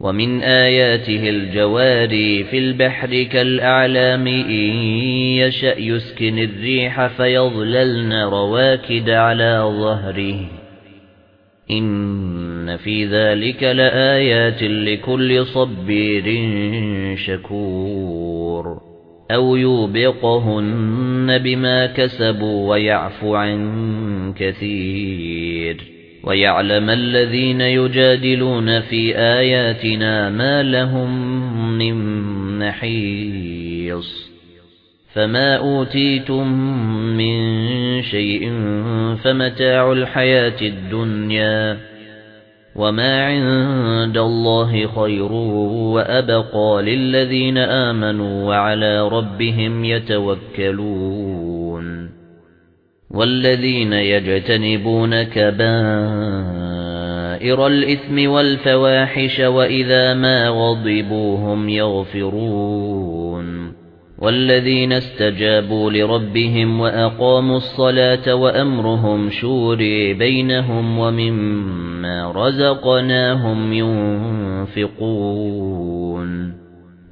وَمِنْ آيَاتِهِ الْجَوَارِ فِي الْبَحْرِ كَالْأَعْلَامِ إِنْ يَشَأْ يُسْكِنِ الرِّيحَ فَيَظْلَلْنَ رَوَاكِدَ عَلَى ظَهْرِهِ. إِنَّ فِي ذَلِكَ لَآيَاتٍ لِكُلِّ صَبِّيرٍ شَكُورٍ. أَوْ يُوبِقْهُنَّ بِمَا كَسَبُوا وَيَعْفُو عَن كَثِيرٍ. وَيَعْلَمَ الَّذِينَ يُجَادِلُونَ فِي آيَاتِنَا مَا لَهُم مِّن مَّحِيصٍ فَمَا أُوتِيتُم مِّن شَيْءٍ فَمَتَاعُ الْحَيَاةِ الدُّنْيَا وَمَا عِندَ اللَّهِ خَيْرٌ وَأَبْقَى لِلَّذِينَ آمَنُوا وَعَلَى رَبِّهِمْ يَتَوَكَّلُونَ وَالَّذِينَ يَجْتَنِبُونَ كَبَائِرَ الْإِثْمِ وَالْفَوَاحِشَ وَإِذَا مَا غَضِبُوا هُمْ يَغْفِرُونَ وَالَّذِينَ اسْتَجَابُوا لِرَبِّهِمْ وَأَقَامُوا الصَّلَاةَ وَأَمْرُهُمْ شُورًى بَيْنَهُمْ وَمِمَّا رَزَقْنَاهُمْ يُنْفِقُونَ